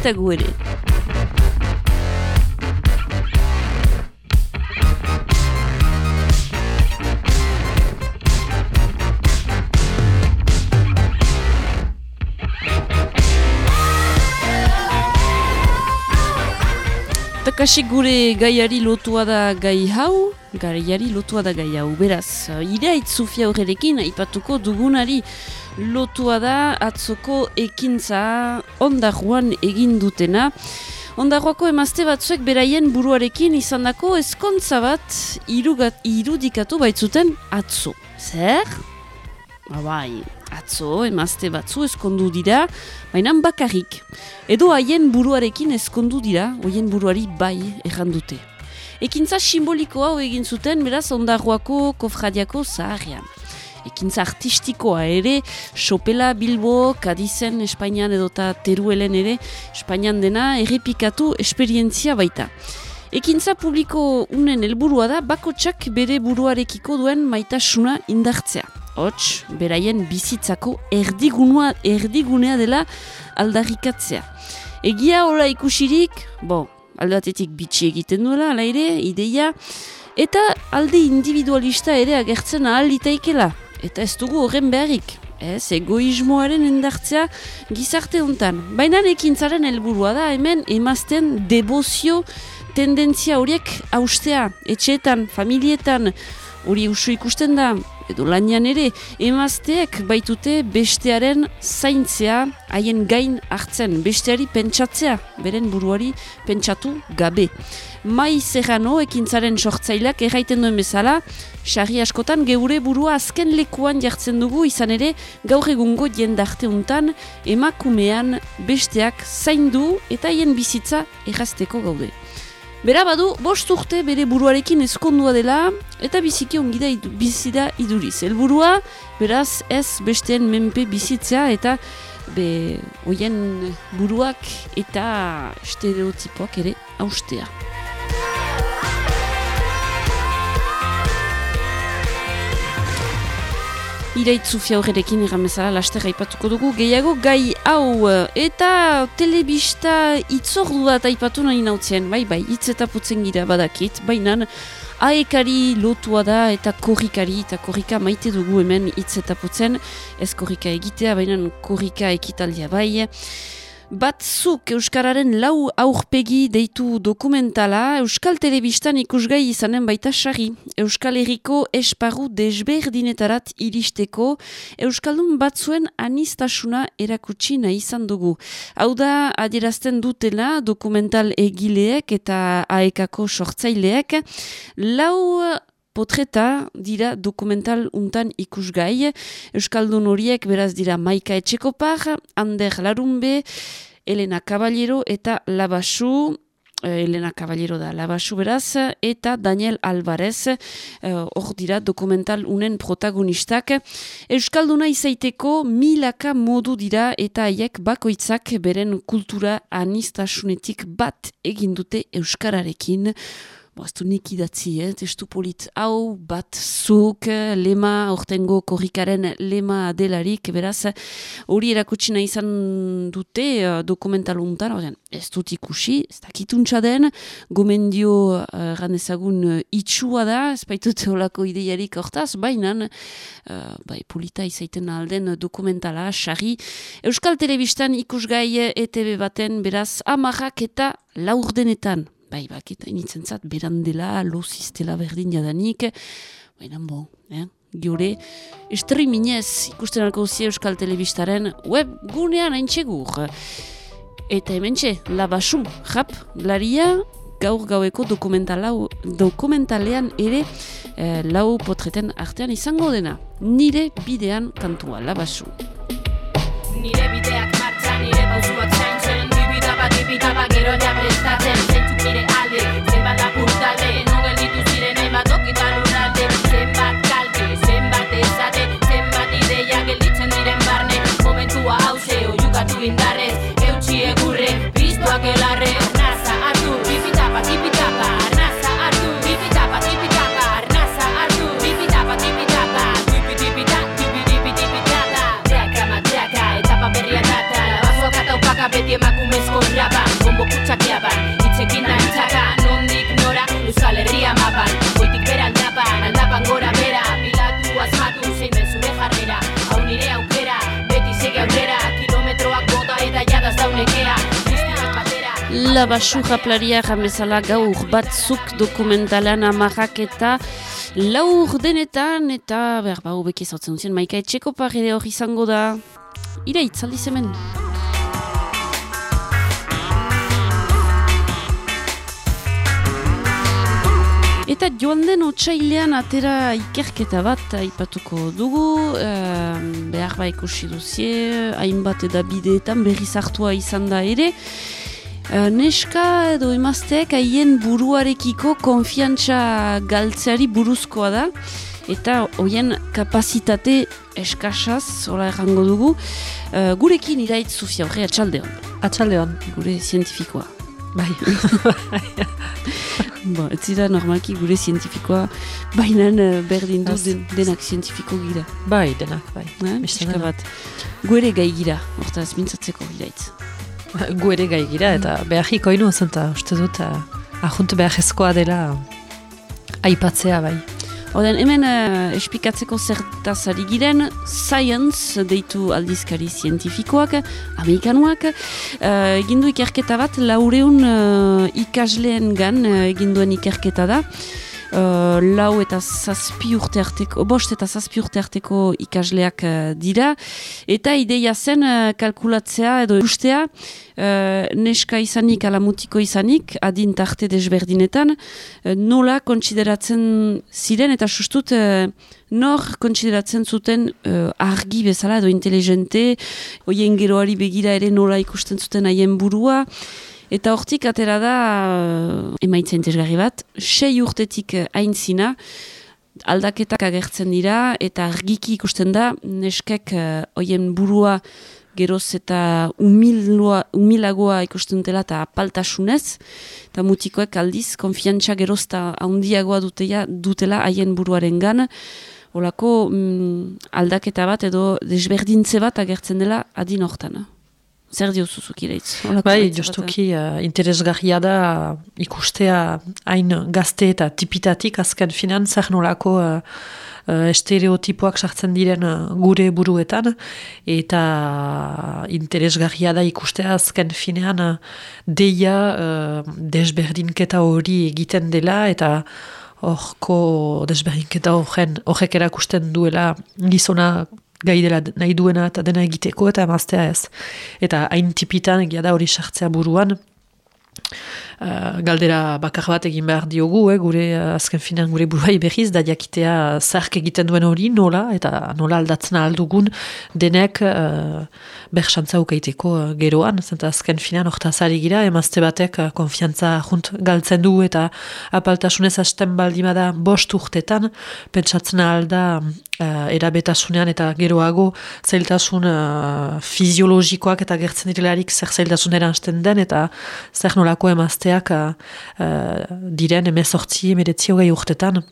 eta gu ere. Takasik gure gaiari lotua da gai hau, gaiari lotua da gai hau, beraz, ireait Sofia horrekin, ipatuko dugunari lotua da atzoko ekintza ondaruan egin dutena. Ondarroako emazte batzuek beraien buruarekin izan dako eskontza bat irugat, irudikatu baitzuten atzo. Zer? Abai, atzo emazte batzu eskondu dira, baina bakarrik. Edo haien buruarekin eskondu dira, hoien buruari bai errandute. Ekintza simbolikoa egin zuten, beraz, ondarroako kofradiako zaharrean. Ekintza artistikoa ere, Sopela, Bilbo, Kadizen, Espainian edota Teruelen ere, Espainian dena errepikatu esperientzia baita. Ekintza publiko unen helburua da, bakotsak bere buruarekiko duen maitasuna indartzea. Hots, beraien bizitzako erdigunua, erdigunea dela aldarrikatzea. Egia hola ikusirik, bo, aldatetik bitxi egiten duela, ala ere, ideia, eta alde individualista ere agertzen ahal itaikela. Eta ez dugu horren beharrik. Ez, egoismoaren endartzea gizarte hontan. Baina ekintzaren helburua da hemen emazten debozio tendentzia horiek austea. Etxeetan, familietan, hori usu ikusten da, edo lanian ere, emazteek baitute bestearen zaintzea haien gain hartzen, besteari pentsatzea, beren buruari pentsatu gabe. Mai Serrano ekintzaren sortzaileak erraiten duen bezala, sarri askotan geure burua azken lekuan jartzen dugu izan ere gaur egungo jendarte untan emakumean besteak zaindu eta haien bizitza errazteko gaude. Bera badu, bost urte bere buruarekin ezkondua dela eta biziki ongida idu, bizida iduriz. Elburua, beraz, ez besteen menpe bizitzea eta be, oien buruak eta stereotipoak ere austea. Iraitzu fiaurrerekin erramezala laster aipatuko dugu. Gehiago gai hau eta telebista itzordu bat aipatu nahi nautzen, bai bai, hitz eta putzen gira badakit, baina aekari lotua da eta korrikari eta korrika maite dugu hemen hitz eta putzen, ez korrika egitea, baina korrika ekitaldia bai. Batzuk Euskararen lau aurpegi deitu dokumentala Euskal Telebistan ikusgai izanen baita sari. Euskal Herriko esparru desberdinetarat iristeko Euskaldun batzuen anistasuna erakutsi nahi izan dugu. Hau da adierazten dutela dokumental egileek eta aekako sortzaileek lau potreta dira dokumental untan ikusgai. Euskaldun horiek beraz dira Maika Etxekopar, Ander Larumbe, Elena Caballero eta Labasu, eh, Elena Caballero da Labasu beraz, eta Daniel Alvarez, eh, hor dira dokumental unen protagonistak. Euskalduna izaiteko milaka modu dira eta haiek bakoitzak beren kultura anistasunetik bat egindute Euskararekin. Boaztu nik idatzi, eh? testu polit. Hau, bat zuk, lema, ortengo korrikaren lema delarik, beraz, hori erakutsi nahi izan dute uh, dokumentaluntan, ez dut ikusi, ez dakituntza den, gomendio uh, ranezagun uh, itxua da, ez baitut olako ideiarik hortaz, baina, uh, bai, polita izaiten alden dokumentala, xarri, Euskal Telebistan ikusgai ETV baten, beraz, amarrak eta laurdenetan, bai, bak, eta initzen zat, berandela, loziztela berdin jadanik, baina, bo, eh? Giore, estri minez ikusten alko zi Euskal Telebistaren web gunean hain txegur. Eta hemen txe, labasu, jap, laria, gaur gaueko dokumentalean ere eh, lau potreten artean izango dena. Nire bidean kantua, labasu. Nire bideak martza, nire pausuak zaintzen, dibida bat, dibida bat, gero ja prestatzen, batera La basurra plaria jamezala gaur batzuk dokumentalan amarrak eta laur denetan eta behar bau beki zautzen duzien. Maika etxeko parede hori izango da. Ira itzaldi zemen Eta joan den otsailean atera ikerketa bat aipatuko dugu, eh, behar ba ikusi duzie, hainbat edabideetan berriz hartua izan da ere, neska edo emazteek haien buruarekiko konfiantza galtzeari buruzkoa da eta hoien kapazitate eskasaz, hola errango dugu, uh, gurekin iraitz zuzia horre atxaldeon. Atxaldeon. Gure zientifikoa. Bai. Bo, ez zira normalki gure zientifikoa, baina uh, berdin du den, denak zientifiko gira. bai, denak, bai. Eh? Bat. Guere gai gira, hortaz mintzatzeko iraitz. Gu ere gai gira, eta beharriko inu zen, eta uste dut, uh, ahunt beharrezkoa dela aipatzea, bai. Oden, hemen uh, espikatzeko zertaz ari giren, Science deitu aldizkari zientifikoak, amerikanuak, uh, egin du ikerketa bat, laureun uh, ikasleen gan uh, egin duen ikerketa da, uh, lau eta zazpi urte arteko, bost eta zazpi urte arteko ikasleak uh, dira, eta ideia zen uh, kalkulatzea edo ustea, neska izanik ala mutiko izanik, adin tarte desberdinetan, uh, nola kontsideratzen ziren eta sustut uh, nor kontsideratzen zuten argi bezala edo inteligente, hoien geroari begira ere nola ikusten zuten haien burua, Eta hortik atera da uh, emaitza interesgarri bat, sei urtetik uh, aintzina, aldaketak agertzen dira eta argiki ikusten da neskek uh, hoien burua geroz eta umilua, umilagoa ikusten dela eta apaltasunez, eta mutikoek aldiz konfiantza geroz eta handiagoa dutea, dutela haien buruaren gan, Olako mm, aldaketa bat edo desberdintze bat agertzen dela adin hortan. Zer dio zuzuk iraitz? Holako Bai, justuki uh, interesgarria da ikustea hain gazte eta tipitatik azken finan zer nolako uh, estereotipoak sartzen diren gure buruetan eta interesgarria da ikustea azken finean deia uh, desberdinketa hori egiten dela eta horko desberdinketa horren horrek erakusten duela gizona gai dela nahi duena eta dena egiteko eta emaztea ez. Eta hain tipitan egia da hori sartzea buruan, Uh, galdera bakar bat egin behar diogu, eh, gure uh, azken finan gure buruai berriz, da jakitea zark egiten duen hori nola, eta nola aldatzen aldugun denek uh, berxantza ukaiteko uh, geroan, zenta azken finan hortaz ari gira, emazte batek uh, konfiantza junt galtzen du, eta apaltasunez hasten baldimada bost urtetan, pentsatzen alda uh, erabetasunean eta geroago zailtasun uh, fiziologikoak eta gertzen direlarik zer zailtasunera hasten den, eta zer nolako emazteak uh, uh, diren emezortzi, emeretzi hogei urtetan.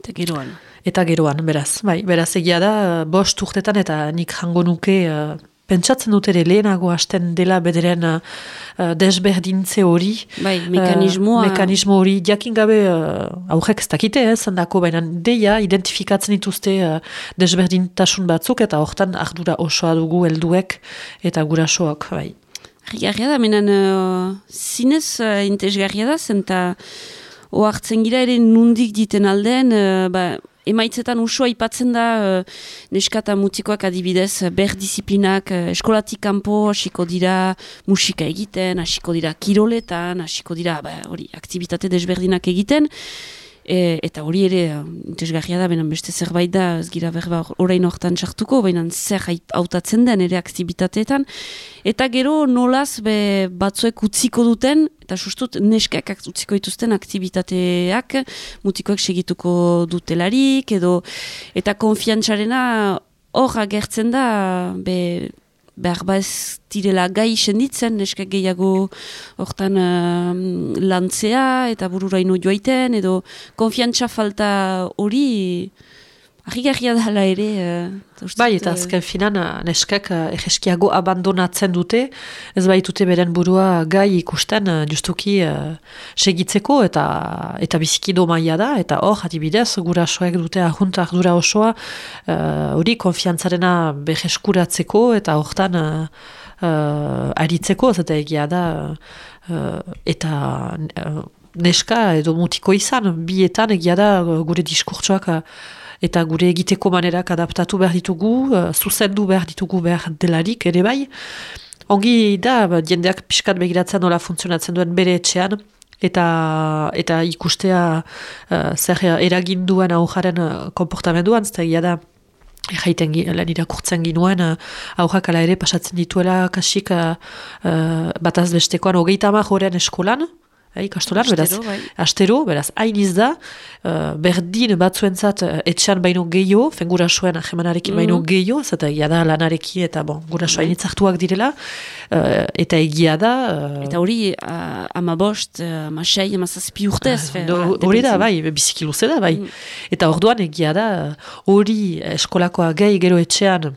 Eta geroan. Eta geroan, beraz. Bai, beraz egia da, bost urtetan eta nik jango nuke uh, pentsatzen dut ere lehenago hasten dela bederen uh, desberdintze hori. Bai, mekanismoa. Uh, mekanismo hori, jakin gabe uh, aurrek ez dakite ez, handako, baina deia identifikatzen dituzte uh, desberdintasun batzuk eta hortan ardura osoa dugu helduek eta gurasoak, bai. Rigarria da, menen uh, zinez uh, intezgarria da, zenta oartzen gira ere nundik diten aldean, uh, ba, emaitzetan usua aipatzen da uh, neska mutikoak adibidez ber disiplinak uh, eskolatik kanpo hasiko dira musika egiten, hasiko dira kiroletan, hasiko dira ba, hori aktivitate desberdinak egiten, E, eta hori ere, interesgarria da, benen beste zerbait da, ez gira berba orain hortan sartuko, baina zer hautatzen den ere aktibitateetan. Eta gero nolaz be batzuek utziko duten, eta sustut neskak ak- utziko dituzten aktibitateak, mutikoek segituko dutelarik, edo eta konfiantzarena hor agertzen da, be, behar ba ez direla gai senditzen, neskak gehiago hortan um, lantzea eta bururaino joaiten, edo konfiantza falta hori Arrigarria hala ere... Uh, bai, eta azken finan, neskek uh, egeskiago abandonatzen dute, ez baitute beren burua gai ikusten justuki uh, segitzeko eta eta biziki maia da, eta hor, adibidez, gura soek dute ahuntak dura osoa, hori uh, konfiantzarena beheskuratzeko eta hortan uh, uh, aritzeko, eta egia da, uh, eta... Uh, Neska edo mutiko izan, bietan egia da gure diskurtsoak eta gure egiteko manerak adaptatu behar ditugu, uh, zuzendu behar ditugu behar delarik ere bai. Ongi da, ba, jendeak pixkat begiratzen nola funtzionatzen duen bere etxean, eta eta ikustea uh, zer eragin duen aujaren uh, komportamenduan, zeta da, Jaiten lan irakurtzen ginuen, aurrak ala ere pasatzen dituela kasik uh, bataz bestekoan hogeita joren eskolan, Eh, ikastolan, beraz, bai. astero, beraz, hain da, uh, berdin batzuentzat uh, etxean baino gehiago, fen gura soen ahemanarekin baino mm -hmm. gehiago, zeta egia da lanarekin eta bon, gura soa mm direla, uh, eta egia da... Uh, eta hori, uh, ama bost, uh, ama sei, ama zazpi urtez. Uh, hori da, bai, biziki luze da, bai. Mm. Eta orduan egia da, hori eskolakoa gehi gero etxean,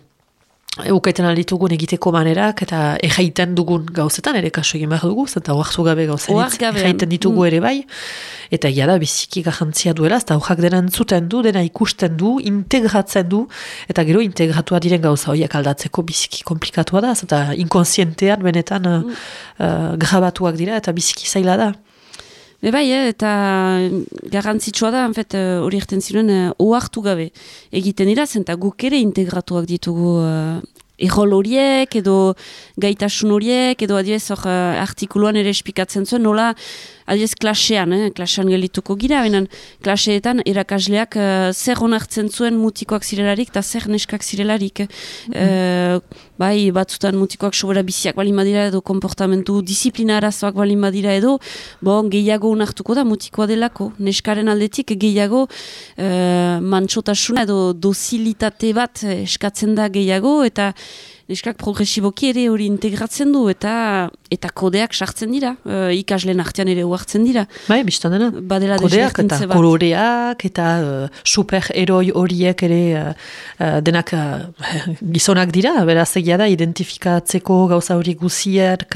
Eukaiten alditugun egiteko manerak eta ejaiten dugun gauzetan ere kaso egin behar dugu, zenta oartu gabe gauzen ejaiten ditugu mm. ere bai. Eta ia da biziki gajantzia duela, eta hojak dena entzuten du, dena ikusten du, integratzen du, eta gero integratua diren gauza horiek aldatzeko biziki komplikatua da, eta inkonsientean benetan mm. uh, grabatuak dira eta biziki zaila da. Be bai, eh, eta garrantzitsua da, enfet, eh, hori erten ziren, uh, oartu gabe. Egiten dira, zenta guk ere integratuak ditugu uh, errol horiek, edo gaitasun horiek, edo adiez hor uh, artikuluan ere espikatzen zuen, nola Adiez, klasean, eh? klasean gelituko gira, benen klaseetan erakasleak uh, zer honartzen zuen mutikoak zirelarik eta zer neskak zirelarik. Mm -hmm. bai, batzutan mutikoak sobera biziak balin badira edo komportamentu disiplina arazoak balin badira edo, bon, gehiago unartuko da mutikoa delako. Neskaren aldetik gehiago uh, mantxotasuna edo dozilitate bat eskatzen da gehiago eta neskak progresiboki ere hori integratzen du eta eta kodeak sartzen dira, uh, ikasleen artean ere uartzen dira. Bai, biztan dena. Badela kodeak eta bat. koloreak eta uh, superheroi horiek ere uh, denak gizonak dira, beraz egia da, identifikatzeko gauza hori guziak,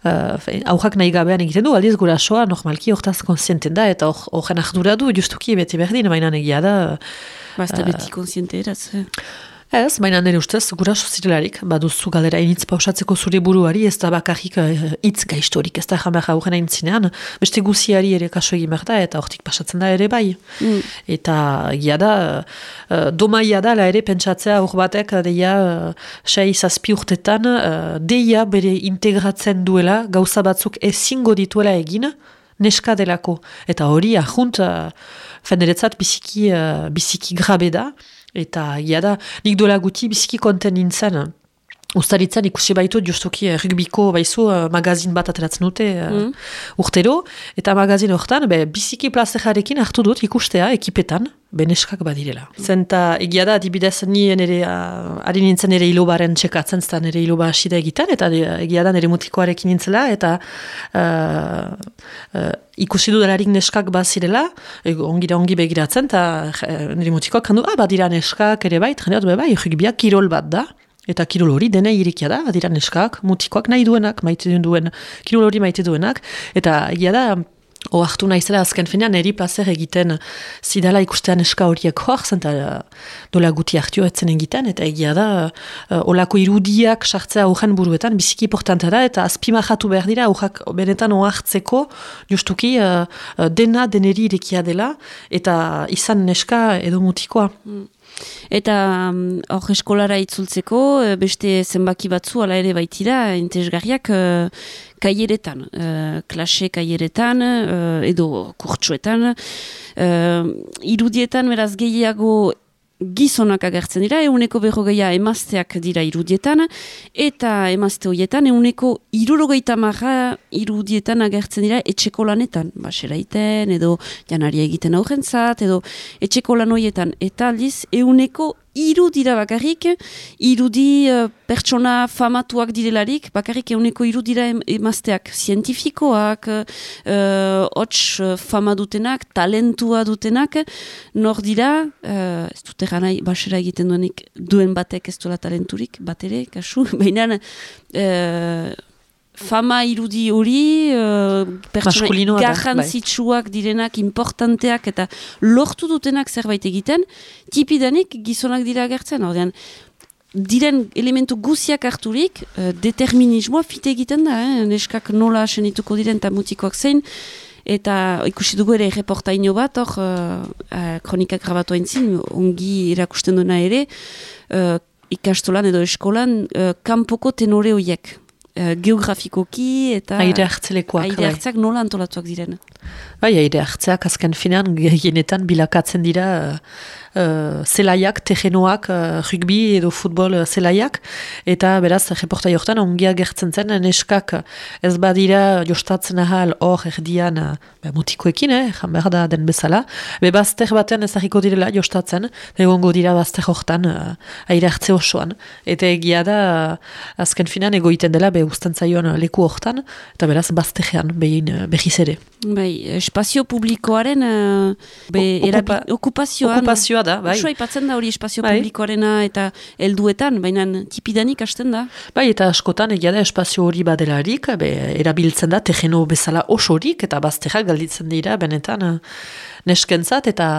Uh, aurrak nahi gabean egiten du, aldiz gura soa, normalki hortaz konsienten da, eta horren ahdura du, justuki beti berdin, mainan egia da. Basta uh, beti konsiente eraz. Ez, baina nire ustez, gura sozirelarik, baduzu galera initz pausatzeko zure buruari, ez da bakarrik uh, itz gaiztorik, ez da behar aurren aintzinean, beste guziari ere kaso egin behar da, eta hortik pasatzen da ere bai. Mm. Eta gia da, uh, domaia da, la ere pentsatzea aur batek, deia, uh, sei zazpi urtetan, uh, deia bere integratzen duela, gauza batzuk ezingo dituela egin, neska delako. Eta hori, ahunt, uh, feneretzat biziki, uh, biziki grabe da, Eta, ia da, nik dola guti biziki konten nintzen. Uztaritzen ikusi baitu justuki eh, rugbiko baizu uh, magazin bat ateratzen dute uh, mm. urtero. Eta magazin horretan, be, biziki plazejarekin hartu dut ikustea ekipetan beneskak badirela. Zenta egia da, adibidez ni nire, uh, ari nintzen ere hilobaren txekatzen zta nire hiloba asida egiten, eta egia da nire mutikoarekin nintzela, eta uh, uh, ikusi dudalarik neskak bazirela, e, ongi da ongi begiratzen, eta nire mutikoak handu, ah, badira neskak ere bai, treneat, bai, rugbiak kirol bat da, Eta kirol hori dena irikia da, adira neskak, mutikoak nahi duenak, maite duen, kirol hori maite duenak. Eta egia da, oartu naizela azken finean, eri placer egiten zidala ikustean neska horiek hoak, zenta dola guti hartio etzen egiten, eta egia da, uh, olako irudiak sartzea aurren buruetan, biziki importanta da, eta azpimahatu behar dira, aurrak benetan oartzeko, justuki, uh, dena deneri irikia dela, eta izan neska edo mutikoa. Mm. Eta mm, hor eskolara itzultzeko, eh, beste zenbaki batzu ala ere baitira, intezgarriak uh, kaieretan, uh, klase kaieretan, uh, edo kurtsuetan. Uh, irudietan, beraz gehiago gizonak agertzen dira, euneko berrogeia emazteak dira irudietan, eta emazte horietan, euneko irurogeita marra irudietan agertzen dira etxeko lanetan, basera iten, edo janaria egiten aurrentzat, edo etxeko lan horietan, eta aldiz, euneko irudira bakarrik, irudi uh, pertsona famatuak direlarik, bakarrik euneko irudira em, emazteak, zientifikoak, uh, hots uh, fama dutenak, talentua dutenak, nor dira, uh, ez dute ganai, basera egiten duenik, duen batek ez duela talenturik, batere, kasu, behinan, uh, fama irudi hori, uh, pertsona da, bai. garrantzitsuak direnak, importanteak eta lortu dutenak zerbait egiten, tipidanik gizonak dira agertzen, ordean, diren elementu guziak harturik, uh, determinismoa fite egiten da, eh? neskak nola asenituko diren eta mutikoak zein, eta ikusi dugu ere reportaino bat, hor, uh, uh, kronikak grabatu entzin, ongi erakusten duena ere, uh, ikastolan edo eskolan, uh, kanpoko tenore hoiek. Uh, geografikoki eta Aire hartzelekoak. aire bai. hartzeak nola antolatuak diren. Bai, aire hartzeak azken finean gehienetan bilakatzen dira uh, uh, zelaiak, terrenoak, uh, rugby edo futbol uh, zelaiak, eta beraz, reportai hortan ongia gertzen zen, neskak ez badira jostatzen ahal hor erdian uh, mutikoekin, eh, jan behar da den bezala, be bazter batean ezagiko direla jostatzen, egongo dira bazter hortan uh, aire hartze osoan, eta egia da uh, azken finean egoiten dela be usten zaion leku hortan, eta beraz bazterrean behin uh, behiz ere. Bai, espazio publikoaren uh, be, O- erabi- okupa- okupazioan. Okupazioa da, bai. Oso aipatzen da hori espazio Bai. publikoarena eta helduetan, baina tipidanik hasten da. Bai, eta askotan egia da espazio hori badelarik, be, erabiltzen da terreno bezala osorik, eta bazterrak galditzen dira, benetan eh, neskentzat, eta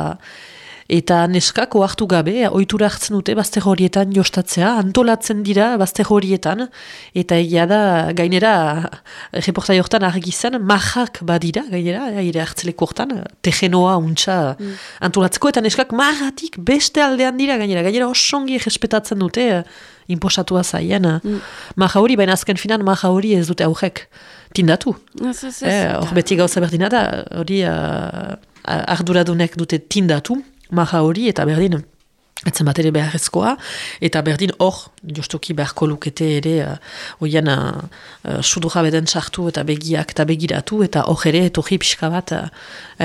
eta neskak ohartu gabe, ohitura hartzen dute bazter horietan jostatzea, antolatzen dira bazter horietan, eta egia da, gainera, reportai hortan argi zen, marrak badira, gainera, aire hartzeleko hortan, terrenoa untxa antolatzeko, eta neskak marratik beste aldean dira, gainera, gainera osongi respetatzen dute, eh, inposatua zaien, mm. maja hori, baina azken finan maja hori ez dute aurrek tindatu. Eh, Hor beti gauza berdina da, hori uh, arduradunek dute tindatu, maja hori, eta berdin, etzen bat ere beharrezkoa, eta berdin hor, jostoki beharko lukete ere, uh, oian uh, uh, sudurra beden sartu eta begiak eta begiratu, eta hor ere, etorri pixka bat, uh,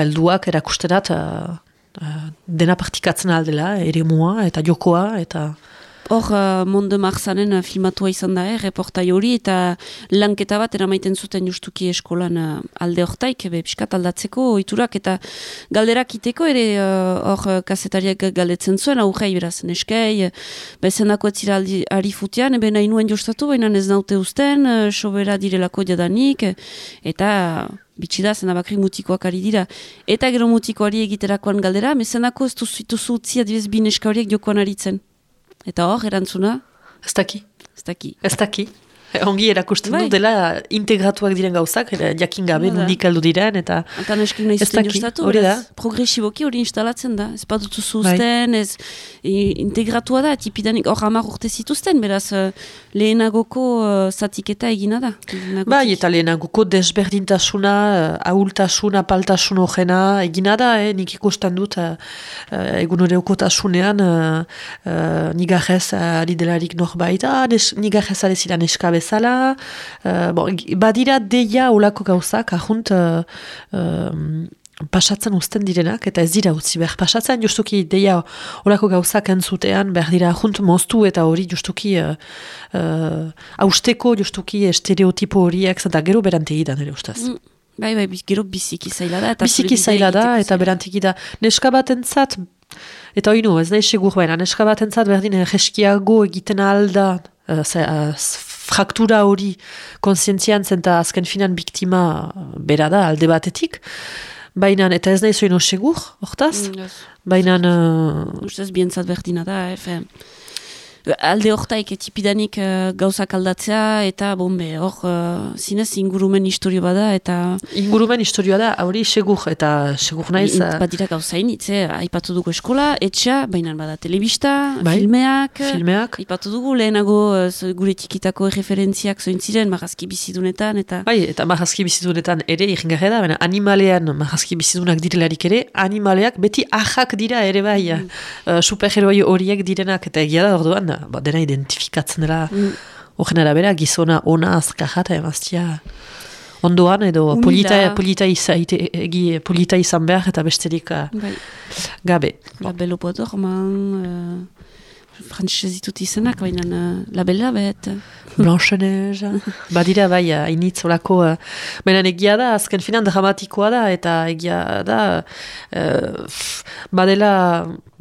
elduak erakusterat, uh, uh, dena partikatzen aldela, ere mua, eta jokoa, eta... Hor, uh, Monde Marzanen uh, filmatua izan da, eh, reportai hori, eta lanketa bat eramaiten zuten justuki eskolan uh, alde hortaik, be, piskat aldatzeko oiturak, eta galderak iteko ere hor uh, kasetariak galdetzen zuen, aurrei beraz, neskei, bezenako etzira aldi, ari futean, ebe nahi nuen jostatu, baina ez naute usten, uh, sobera direlako jadanik, eta bitxi da, zena bakri mutikoak ari dira. Eta gero mutikoari egiterakoan galdera, mezenako ez duzu utzi adibidez bi neska horiek jokoan aritzen. Eta hor, erantzuna, Ez daki, ez daki. ez daki. Eh, Ongi erakusten Bai. du dela integratuak diren gauzak, eh, jakin gabe nondik aldu diren, eta Eta neskin nahi Ez zuten jostatu, hori da. progresiboki hori instalatzen da. Ez badutu Bai. zuzten, ez i- integratua da, tipidanik hor hamar urte zituzten, beraz, eh, lehenagoko uh, zatiketa egina da. lehenagotik. bai, eta lehenagoko desberdintasuna, eh, ahultasuna, paltasun hogena, egina da, eh, nik ikusten dut, eh, eh, egun oreokotasunean, uh, uh, nigarrez ari delarik norbait, ah, nigarrez ari zira neska bezala, eh, bon, badira deia olako gauzak, ahunt, uh, um, pasatzen uzten direnak, eta ez dira utzi behar pasatzen, justuki deia olako gauzak entzutean, behar dira junt moztu eta hori justuki uh, uh, austeko justuki estereotipo horiek, zenta gero berantegi da nire ustez. Mm, Bai, bai, gero biziki zaila da. Eta Biziki zaila da, eta zaila. berantegi da, neska batentzat, eta oinu, ez nahi segur baina, neska batentzat berdin jeskiago egiten alda, uh, ze, uh, fraktura hori konsientzian zenta azken finan biktima uh, bera da alde batetik, baina eta ez nahi zoino segur, hortaz, Mm, ez. baina uh, Ustez bientzat berdina da, eh, fe. Alde hortaik tipidanik uh, gauzak aldatzea, eta bombe, hor, uh, zinez ingurumen historio bada, eta ingurumen historioa da, hori segur, eta segur naiz, int- uh, badira gauzain, itze, aipatu dugu eskola, etxea, baina bada telebista, Bai, filmeak, filmeak, aipatu dugu lehenago uh, gure tikitako referentziak zoin ziren, marrazki bizidunetan, eta Bai, eta marrazki bizidunetan ere irringarria da, baina animalean marrazki bizidunak direlarik ere, animaleak beti ahak dira ere bai, Mm. uh, superheroi horiek direnak, eta egia da orduan, ba, dena identifikatzen dela, Mm. horren arabera, gizona ona azkaja eta emaztia ondoan, edo Humila. polita, polita, izaite, egi, polita izan behar, eta besterik bai, gabe. la belo potor, man, uh, frantzese ditut izenak, baina uh, labela bet. Blanche-Neige. Badira bai, hainitz olako. Uh, baina egia da, azken finan dramatikoa da, eta egia da, uh, badela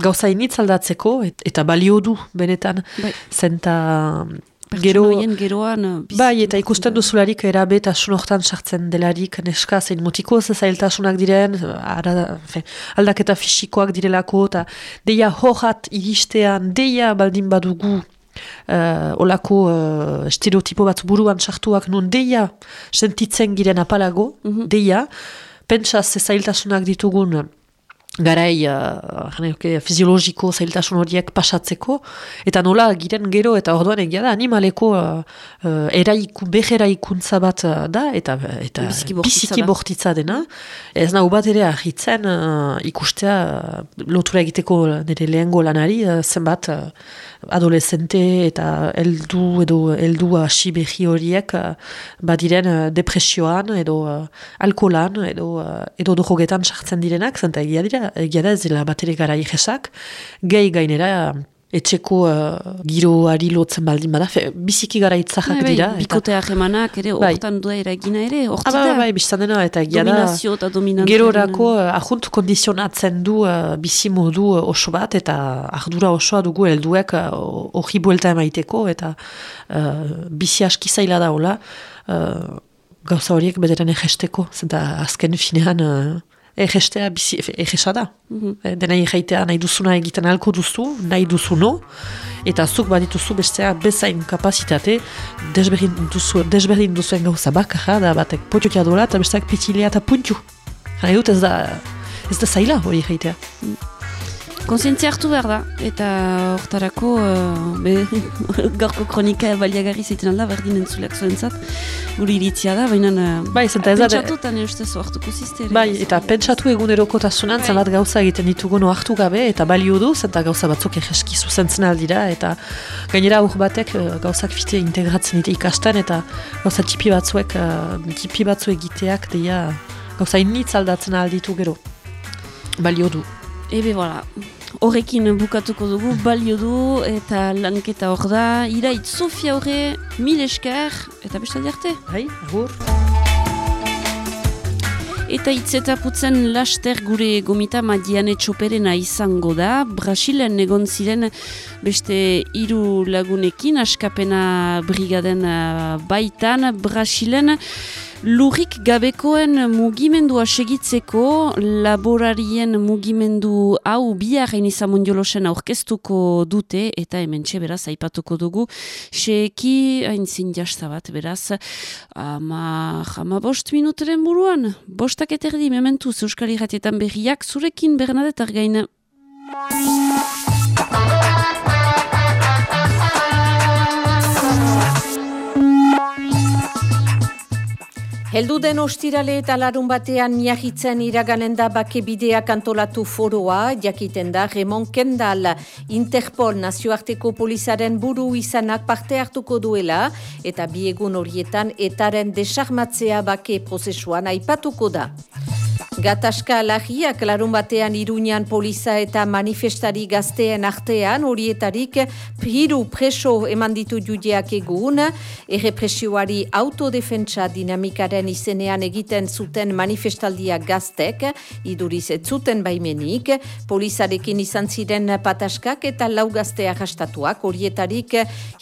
gauza hainitz aldatzeko, et, eta balio du, benetan, Bai. zenta... Gero, geroan... uh, Bai, eta ikusten duzularik erabetasun hortan sartzen delarik neska, zein mutiko zailtasunak diren, ara, fe, aldaketa fisikoak direlako, eta deia horrat iristean, deia baldin badugu, uh, olako uh, stereotipo bat buruan sartuak nun deia sentitzen giren apalago, deia, pentsa ze zailtasunak ditugun garai uh, fiziologiko zailtasun horiek pasatzeko, eta nola giren gero eta orduan egia da animaleko uh, eraiku, beheraikuntza bat da, eta, eta Biziki bortitza biziki da. bortitza dena. Ez nahu bat ere ahitzen uh, ikustea uh, lotura egiteko nire lehengo lanari uh, zenbat uh, adolescente eta heldu edo heldu hasi behi horiek uh, badiren uh, depresioan edo uh, alkoholan edo edo drogetan sartzen direnak, zenta egia dira, egia da ez dela bat ere gara ihesak, gehi gainera etxeko uh, giroari lotzen baldin bada, fe, biziki gara itzahak Bai, bai, dira. eta- bikote hagemanak ere, Bai. hortan du eragina ere, horti bai, da. bai, biztan dena, eta egia da... Gerorako uh, ahunt kondizionatzen du uh, bizi modu uh, oso bat eta ardura osoa dugu helduek uh, hori buelta emaiteko eta uh, bizi aski zaila da hola uh, gauza horiek bederen egesteko, zenta azken finean uh, egestea bizi egesa da. Eh, Dena egeitea nahi duzuna egiten alko duzu, nahi duzuno, eta zuk badituzu bestea bezain kapazitate desberdin, duzu, desberdin duzuen gauza bakarra da batek potiotia dola eta besteak pitilea eta puntu. Jana dut ez da, ez da zaila hori egeitea. Kontzientzia hartu behar da, eta hortarako uh, be, gaurko kronika baliagarri zeiten alda, berdin entzuleak zuentzat, guri iritzia da, baina uh, Bai, zenta ez da... pentsatutan ustez hartuko zizte. Bai, eta pentsatu egunerokotasunan Bai. zenbat gauza egiten ditugun hartu gabe, eta balio du, zenta gauza batzuk egeski zuzentzen aldira, eta gainera aur batek eh, gauzak fite integratzen dite ikasten, eta gauza tipi batzuek, uh, tipi batzu egiteak, deia gauza initz aldatzen alditu gero. Balio du. Ebe, voilà. Horrekin bukatuko dugu, balio du, eta lanketa hor da, irait Sofia horre, mil esker, eta bestaldi arte. Bai, agur. Eta itzeta putzen laster gure gomita madiane txoperena izango da. Brasilen egon ziren beste hiru lagunekin, askapena brigaden uh, baitan. Brasilen lurrik gabekoen mugimendua segitzeko laborarien mugimendu hau biharrein izan mondiolosen aurkeztuko dute eta hemen beraz aipatuko dugu seki hain zindiasta bat beraz ama, ama bost minuteren buruan bostak eterdi mementuz Euskal Irratietan berriak zurekin Bernadette Argaina Heldu den ostirale eta larun batean miahitzen iraganen da bake bideak antolatu foroa, jakiten da Remon Kendal Interpol nazioarteko polizaren buru izanak parte hartuko duela. Eta biegun horietan etaren desarmatzea bake prozesuan aipatuko da. Gatazka lagiak larun batean iruñan poliza eta manifestari gazteen artean horietarik hiru preso eman ditu judeak egun, errepresioari autodefentsa dinamikaren izenean egiten zuten manifestaldiak gaztek, iduriz ez zuten baimenik, polizarekin izan ziren pataskak eta lau gazte arrastatuak. Horietarik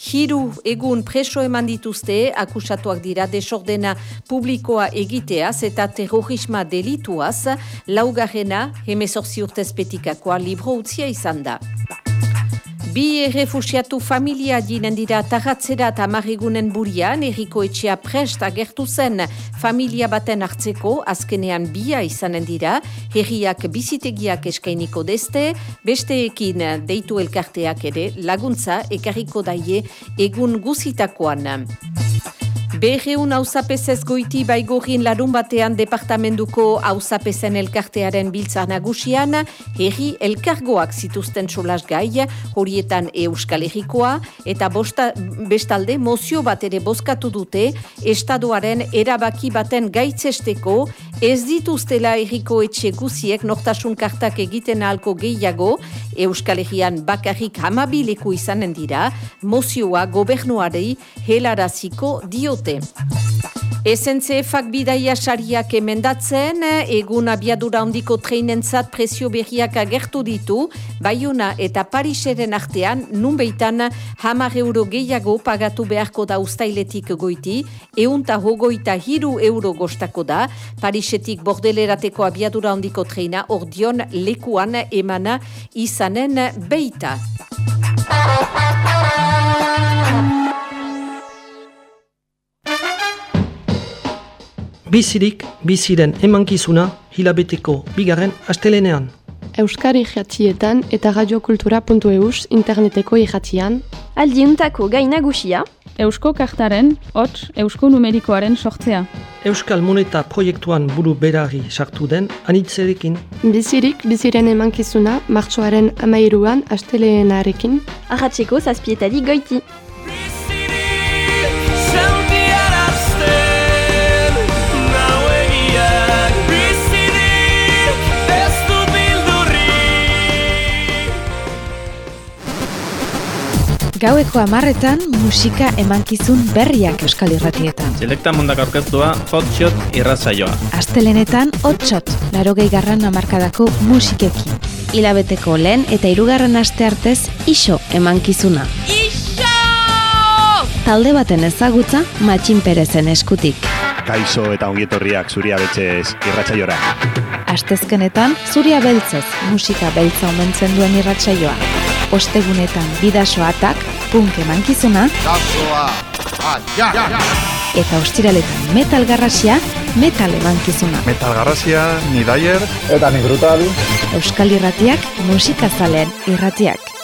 hiru egun preso eman dituzte. Akusatuak dira desordena publikoa egiteaz eta terrorisma delituaz, laugarrena hemezortzi urtez petikakoa libro utzia izan da. Bi errefusiatu familia jinen dira tarratzera eta marrigunen burian, erriko etxea prest agertu zen familia baten hartzeko, azkenean bia izanen dira, herriak bizitegiak eskainiko deste, besteekin deitu elkarteak ere laguntza ekarriko daie egun guzitakoan. Berreun hauzapezez goiti baigorin larun batean departamentuko hauzapezen elkartearen biltza nagusian, herri elkargoak zituzten solas gai, horietan Euskal Herrikoa, eta bosta, bestalde mozio bat ere bozkatu dute, estadoaren erabaki baten gaitzesteko ez dituztela erriko etxe guziek nortasun kartak egiten ahalko gehiago, Euskal Herrian bakarrik hamabileku izanen dira, mozioa gobernuarei helaraziko diote. SNCF-ak bidaia sariak emendatzen, egun abiadura handiko treinentzat presio berriak agertu ditu, Bayona eta Pariseren artean, nunbeitan hamar euro gehiago pagatu beharko da ustailetik goiti, eunta hogoita hiru euro gostako da, Parisetik bordelerateko abiadura handiko treina ordion lekuan emana izanen beita. Bizirik biziren emankizuna hilabeteko bigarren astelenean. Euskari jatxietan eta radiokultura.eus interneteko irratian. Aldiuntako gainagusia. Eusko kartaren, hots, eusko numerikoaren sortzea. Euskal Moneta proiektuan buru berari sartu den anitzerekin. Bizirik biziren emankizuna martxoaren amairuan asteleenarekin. Arratxeko zazpietari goiti. Gaueko amarretan musika emankizun berriak euskal irratietan. Selekta mundak aurkeztua hotshot irrazaioa. Astelenetan hotshot, laro garran amarkadako musikekin. Hilabeteko lehen eta hirugarren aste artez iso emankizuna. Iso! Talde baten ezagutza matxin perezen eskutik. Kaixo eta ongietorriak zuria betxez irratzaiora. Astezkenetan zuria beltzez musika beltza omentzen duen irratsaioa. Ostegunetan bidaso atak, punk emankizuna. Eta ostiraletan metal garrasia, metal emankizuna. Metal garrasia, ni daier. Eta ni brutal. Euskal irratiak, musikazalean irratiak.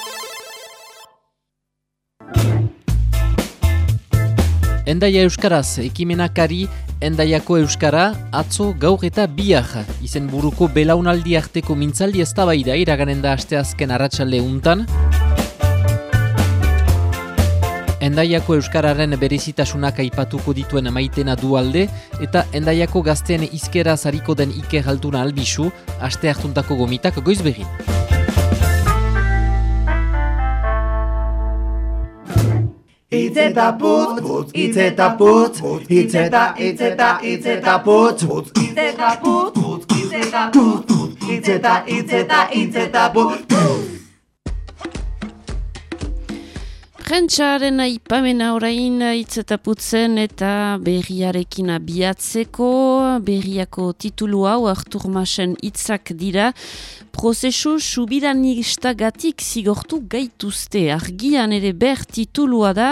Endaia Euskaraz, ekimenakari Endaiako Euskara, atzo gaur eta bihar. Izen buruko belaunaldi arteko mintzaldi ez da bai da iraganen da asteazken arratsalde untan. Endaiako Euskararen berezitasunak aipatuko dituen maitena dualde eta Endaiako gazteen izkera zariko den Iker Altuna albisu, aste hartuntako gomitak goiz begin. Itzeta putz, putz, itzeta putz, itzeta, itzeta, itzeta putz, itzeta putz, itzeta putz, itzeta, itzeta, itzeta putz. Prentxaren aipamena orain itzetaputzen eta berriarekin abiatzeko, berriako titulu hau Artur Masen hitzak dira, prozesu subiranistagatik zigortu gaituzte, argian ere ber titulua da,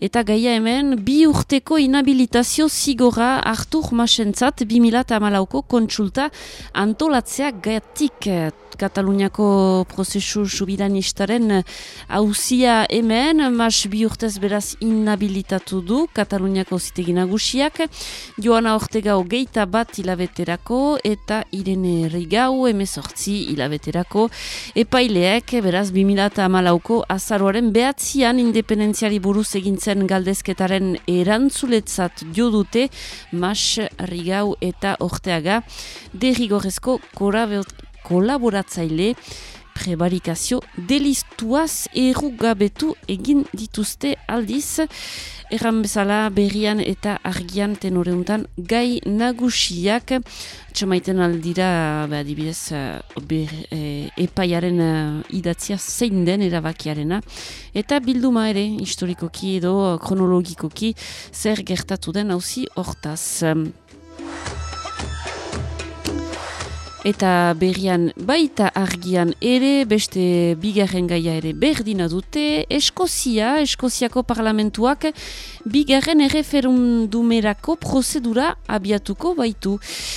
eta gaia hemen, bi urteko inhabilitazio zigora Artur Masentzat 2008ko kontsulta antolatzea gatik Kataluniako prozesu subiranistaren hauzia hemen, mas bi urtez beraz inhabilitatu du Kataluniako zitegi nagusiak, Joana Ortega hogeita bat hilabeterako eta Irene Rigau emezortzi hilabeterako. Epaileek beraz 2008ko azaroaren behatzian independentziari buruz egintzen galdezketaren erantzuletzat jo dute mas Rigau eta Orteaga. Derrigorrezko kolaboratzaile prebarikazio delistuaz errugabetu egin dituzte aldiz. Erran bezala berrian eta argian tenoreuntan gai nagusiak txamaiten aldira ba, dibidez ber, e, epaiaren idatzia zein den erabakiarena eta bilduma ere historikoki edo kronologikoki zer gertatu den hauzi hortaz. Eta berrian baita argian ere, beste bigarren gaia ere berdina dute, Eskozia, Eskoziako parlamentuak bigarren erreferundumerako prozedura abiatuko baitu.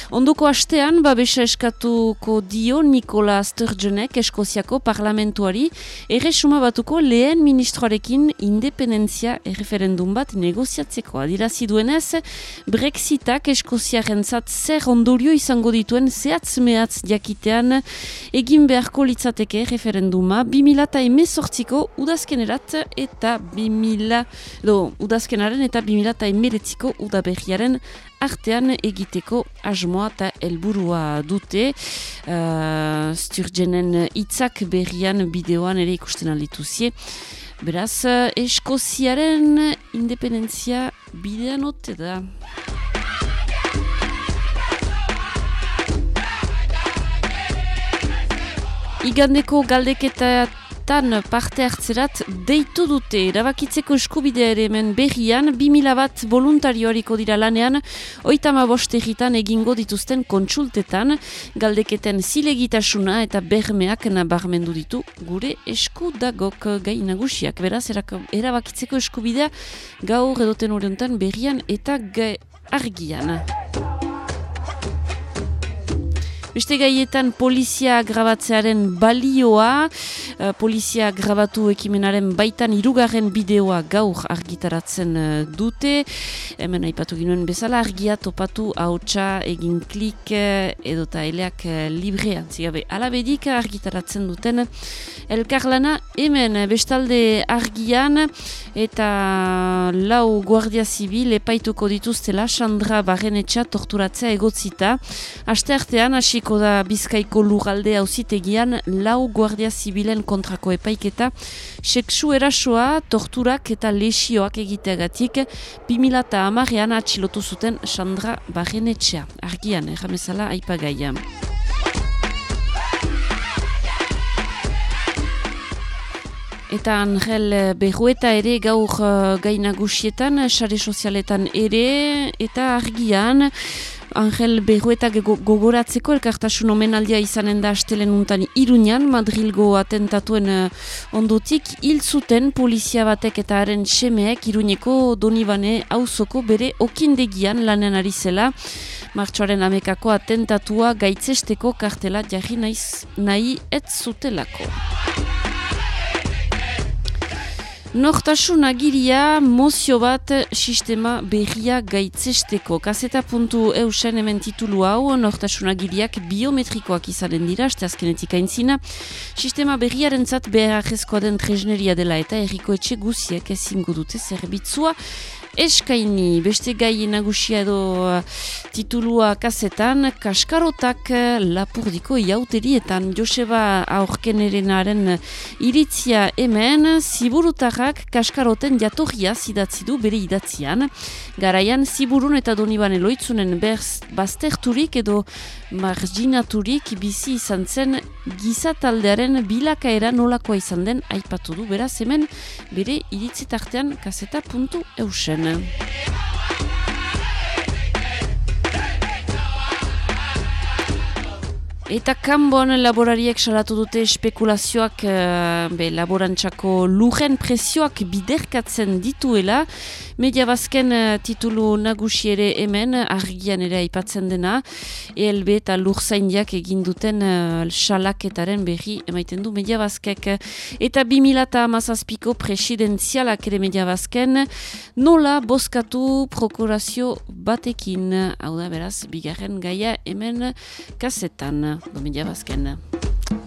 Ondoko astean, babesa eskatuko dio Nikola Sturgeonek Eskoziako parlamentuari erresuma batuko lehen ministroarekin independentzia erreferendum bat negoziatzeko. Adirazi duenez, Brexitak Eskoziaren zat zer ondorio izango dituen zehatz mehatz jakitean egin beharko litzateke referenduma 2018ko udazkenerat eta 2000 do, udazkenaren eta 2018ko udaberriaren artean egiteko asmoa eta helburua dute uh, Sturgenen hitzak berrian bideoan ere ikusten alituzie Beraz, Eskoziaren independentzia bidean ote da. Igandeko galdeketan parte hartzerat deitu dute. Erabakitzeko eskubidea ere hemen berrian 2000 bat voluntarioariko dira lanean oitama bostegitan egingo dituzten kontsultetan. Galdeketen zilegitasuna eta bermeak nabarmendu ditu gure eskudagok. Gai nagusiak beraz erabakitzeko eskubidea gaur edoten orientan berrian eta argian. Beste gaietan polizia grabatzearen balioa, uh, polizia grabatu ekimenaren baitan irugarren bideoa gaur argitaratzen uh, dute. Hemen aipatu ginoen bezala argia topatu hautsa egin klik uh, edota eleak librean. Zigabe, alabedik argitaratzen duten elkarlana hemen bestalde argian eta lau guardia zibil epaituko dituztela Sandra Barrenetxa torturatzea egotzita. Aste artean, hasi hasiko da Bizkaiko lugalde auzitegian lau guardia zibilen kontrako epaiketa seksu erasoa, torturak eta lesioak egiteagatik 2000 eta amarean atxilotu zuten Sandra Barrenetxea. Argian, erramezala aipagaia. Eta Angel Berrueta ere gaur uh, gainagusietan, sare sozialetan ere, eta argian, Angel Berrueta gogoratzeko elkartasun omenaldia izanen da astelen untan Iruñan, Madrilgo atentatuen uh, ondotik, hil zuten polizia batek eta haren semeek Iruñeko Donibane hauzoko bere okindegian lanen ari zela. Martxoaren amekako atentatua gaitzesteko kartela jarri naiz, nahi ez zutelako. Nortasun agiria mozio bat sistema berria gaitzesteko. Kaseta puntu eusen hemen titulu hau, nortasun agiriak biometrikoak izanen dira, azte azkenetik aintzina. Sistema berriaren zat behar den trezneria dela eta erriko etxe guziek ezingo dute zerbitzua eskaini beste gai nagusia edo uh, titulua kasetan kaskarotak uh, lapurdiko iauterietan. Joseba aurkenerenaren iritzia hemen ziburutarrak kaskaroten jatorria zidatzi du bere idatzian. Garaian ziburun eta doniban eloitzunen berz bazterturik edo marginaturik bizi izan zen gizataldearen bilakaera nolakoa izan den aipatu du. Beraz hemen bere iritzitartean kaseta puntu eusen. Ghana. Eta kanboan laborariek salatu dute espekulazioak uh, be, laborantzako lujen presioak biderkatzen dituela. Media bazken uh, titulu nagusi ere hemen, argian ere aipatzen dena, ELB eta lurzaindiak eginduten uh, salaketaren berri emaiten du media bazkek. Eta 2000 eta amazazpiko presidenzialak ere media bazken, nola boskatu prokurazio batekin, hau da beraz, bigarren gaia hemen kasetan, do media bazken,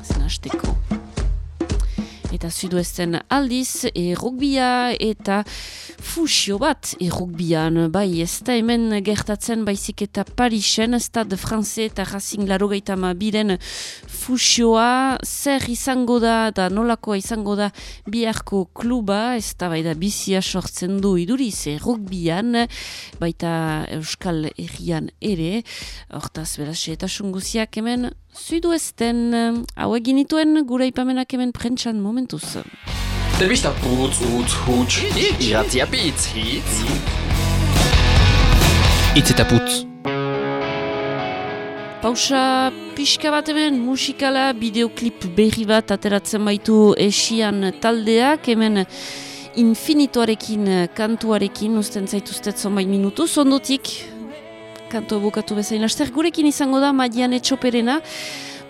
zenasteko eta zuduesten aldiz errukbia eta fusio bat errukbian. Bai, ez da hemen gertatzen baizik eta Parisen, Stade France eta Racing Larogeita biren fusioa. Zer izango da da nolakoa izango da biharko kluba, ez da bai da bizia sortzen du iduriz errukbian, baita Euskal Herrian ere, hortaz beraz eta sunguziak hemen Zuidu ezten, hau egin ituen gure ipamenak hemen prentsan momentuz. Telebista putz, utz, huts, iratzia pitz, hitz. Itz eta putz. Pausa pixka bat hemen musikala, bideoklip berri bat ateratzen baitu esian taldeak, hemen infinitoarekin, kantuarekin, usten zaituztet zonbait minutu, zondotik, kanto bukatu bezain. Laster. Gurekin izango da Madian Etxoperena,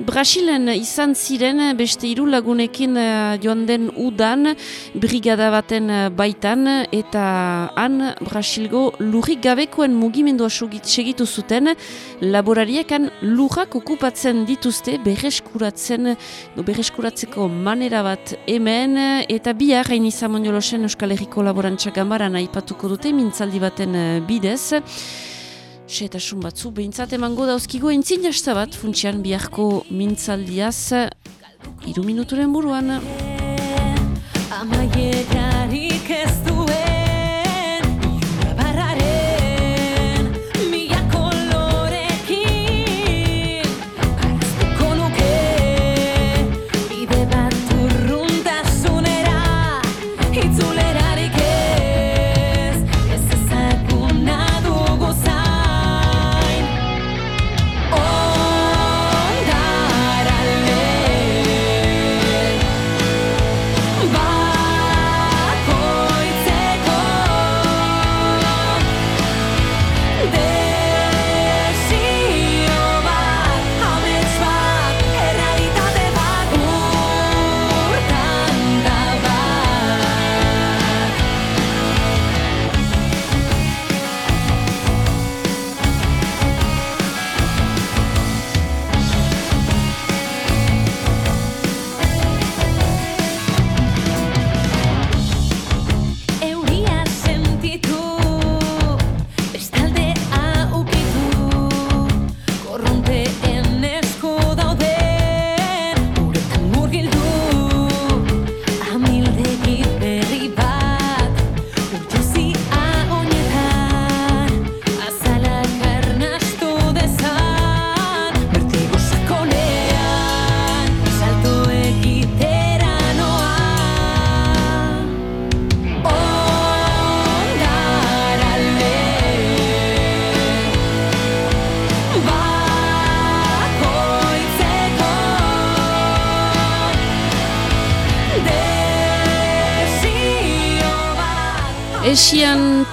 Brasilen izan ziren beste hiru lagunekin uh, joan den udan brigada baten uh, baitan eta han Brasilgo lurrik gabekoen mugimendua segitu zuten. Laborariekan lurrak okupatzen dituzte berreskuratzen berreskuratzeko manera bat hemen. Eta bihar hain izan Euskal Herriko laborantza gambaran aipatuko dute mintzaldi baten uh, bidez Seetasun batzu, behintzat emango dauzkigo entzin bat, funtsian biharko mintzaldiaz, iru minuturen buruan. Amaietarik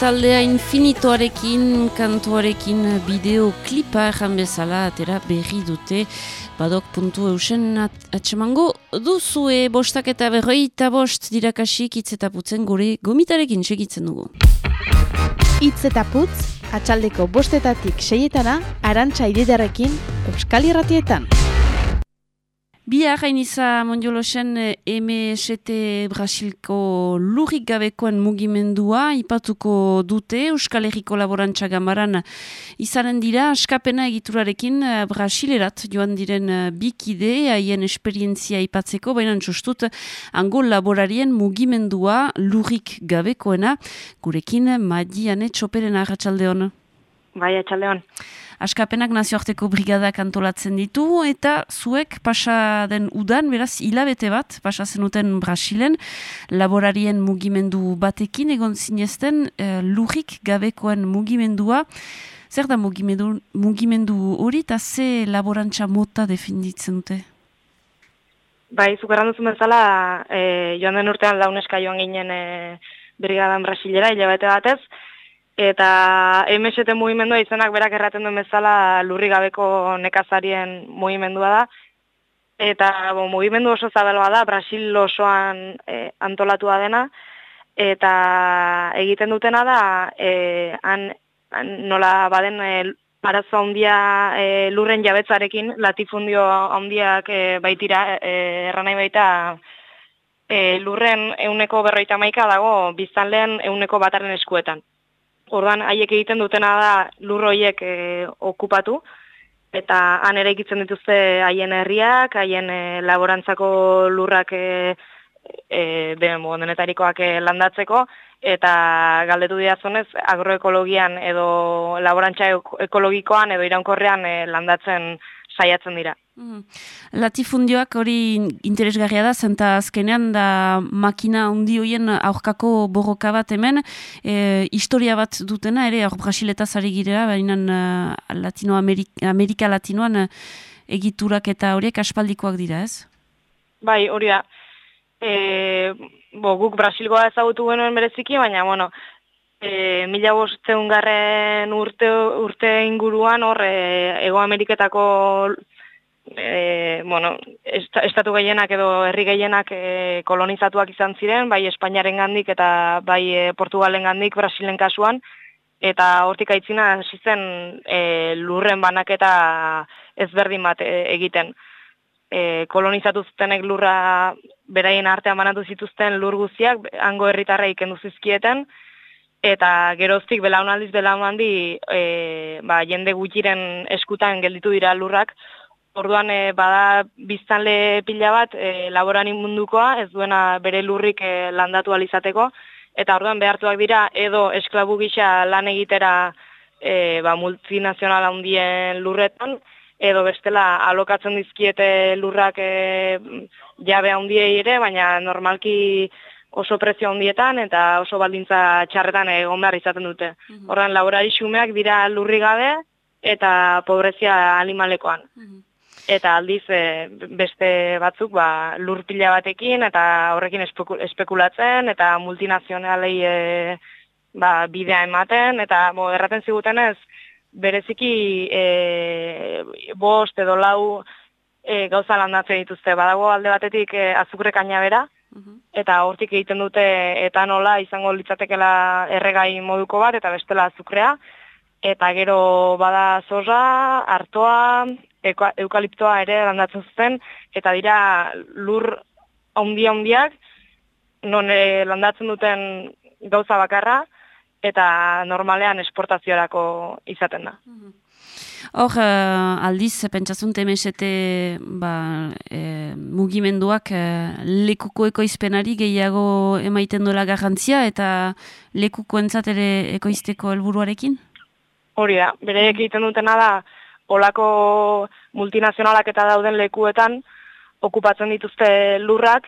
taldea infinitoarekin, kantuarekin bideoklipa erran bezala atera berri dute badok puntu eusen atxemango duzue bostak eta berroi eta bost dirakasik itzetaputzen gure gomitarekin segitzen dugu. Itzetaputz, atxaldeko bostetatik seietana, arantxa ididarekin, euskal irratietan. Bi hain iza mondiolosen eh, MST Brasilko lurrik gabekoen mugimendua ipatuko dute Euskal Herriko Laborantza Gamaran izanen dira askapena egiturarekin eh, Brasilerat joan diren eh, bikide haien esperientzia ipatzeko baina txustut ango laborarien mugimendua lurrik gabekoena gurekin madiane txoperen arratsaldeon. Bai, atxaldeon askapenak nazioarteko brigadak antolatzen ditu, eta zuek pasa den udan, beraz, hilabete bat, pasa zenuten Brasilen, laborarien mugimendu batekin, egon zinezten, e, lurrik gabekoen mugimendua, zer da mugimendu, mugimendu hori, eta ze laborantza mota definitzen dute? Bai, zukarran duzun bezala, e, joan den urtean launeska joan ginen e, brigadan Brasilera, hilabete batez, Eta MST mugimendua izenak berak erraten duen bezala lurri gabeko nekazarien mugimendua da. Eta bo, mugimendu oso zabaloa da, Brasil osoan e, antolatua dena. Eta egiten dutena da, e, han, nola baden e, arazo handia e, lurren jabetzarekin, latifundio handiak e, baitira, e, erranai baita, e, lurren euneko berroita maika dago, biztan lehen euneko bataren eskuetan. Ordan haiek egiten dutena da lur hoiek e, okupatu eta han ere egitzen dituzte haien herriak, haien e, laborantzako lurrak e, e, denetarikoak e, landatzeko eta galdetu diazunez agroekologian edo laborantza ekologikoan edo iraunkorrean e, landatzen saiatzen dira. Mm. Latifundioak hori interesgarria da, zenta azkenean da makina hundi hoien aurkako borroka bat hemen, e, historia bat dutena, ere aur Brasileta zari girea, baina uh, Latino Amerika, Amerika Latinoan uh, egiturak eta horiek aspaldikoak dira, ez? Bai, hori da. E, bo, guk Brasilgoa ezagutu genuen bereziki, baina, bueno, e, mila bosteun urte, urte inguruan, hor, e, Ego Ameriketako e, bueno, estatu gehienak edo herri gehienak e, kolonizatuak izan ziren, bai Espainiaren gandik eta bai e, Portugalen gandik Brasilen kasuan, eta hortik aitzina hasi zen e, lurren banaketa ezberdin bat e, egiten. E, kolonizatu zutenek lurra beraien artean banatu zituzten lur guztiak, hango herritarra ikendu zizkieten, eta geroztik belaunaldiz belaunaldi e, ba, jende gutxiren eskutan gelditu dira lurrak, Orduan e, bada biztanle pila bat e, laborani mundukoa, ez duena bere lurrik e, landatu alizateko, eta orduan behartuak dira edo esklabu gisa lan egitera e, ba, multinazionala handien lurretan, edo bestela alokatzen dizkiete lurrak e, jabe handiei ere, baina normalki oso prezio handietan eta oso baldintza txarretan egon behar izaten dute. Mm Orduan laborari xumeak dira lurri gabe eta pobrezia animalekoan eta aldiz e, beste batzuk ba, lurpila batekin eta horrekin espekulatzen eta multinazionalei e, ba, bidea ematen. Eta bo, erraten zigutenez bereziki e, bost edo lau e, gauza landatzen dituzte. Badago alde batetik e, azukre bera, eta hortik egiten dute etanola izango litzatekela erregai moduko bat eta bestela azukrea. Eta gero bada zorra, hartoa, eukaliptoa ere landatzen zuten, eta dira lur ondia ondiak, non e, landatzen duten gauza bakarra, eta normalean esportaziorako izaten da. Hor, uh, aldiz, pentsatzen temesete ba, e, mugimenduak e, lekuko ekoizpenari gehiago emaiten dola garrantzia eta lekuko entzat ere ekoizteko helburuarekin? Hori da, bere egiten dutena da, olako multinazionalak eta dauden lekuetan okupatzen dituzte lurrak,